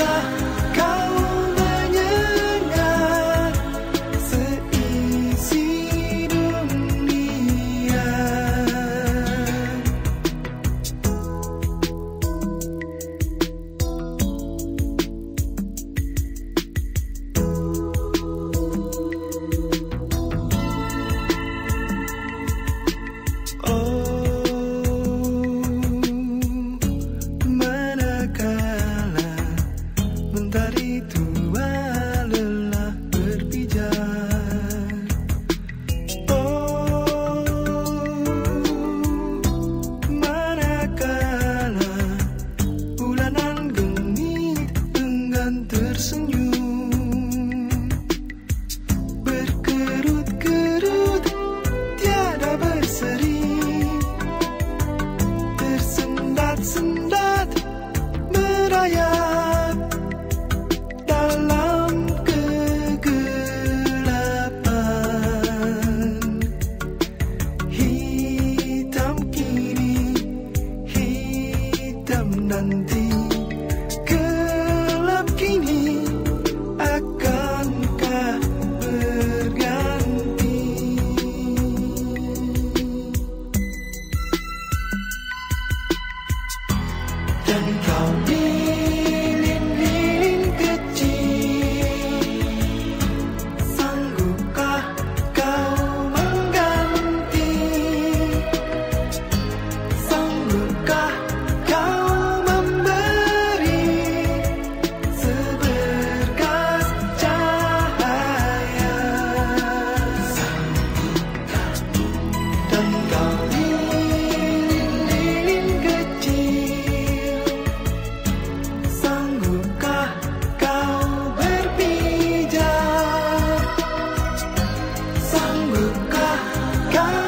Nunca. down. come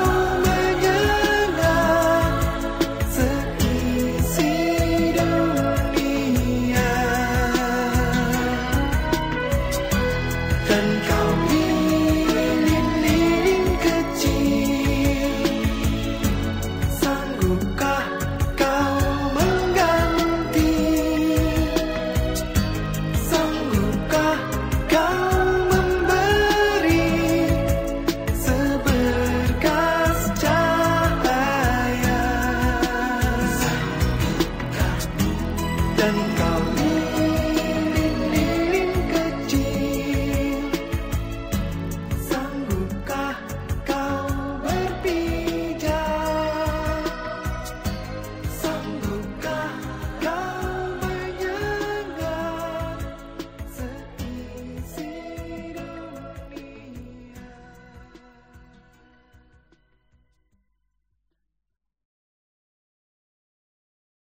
and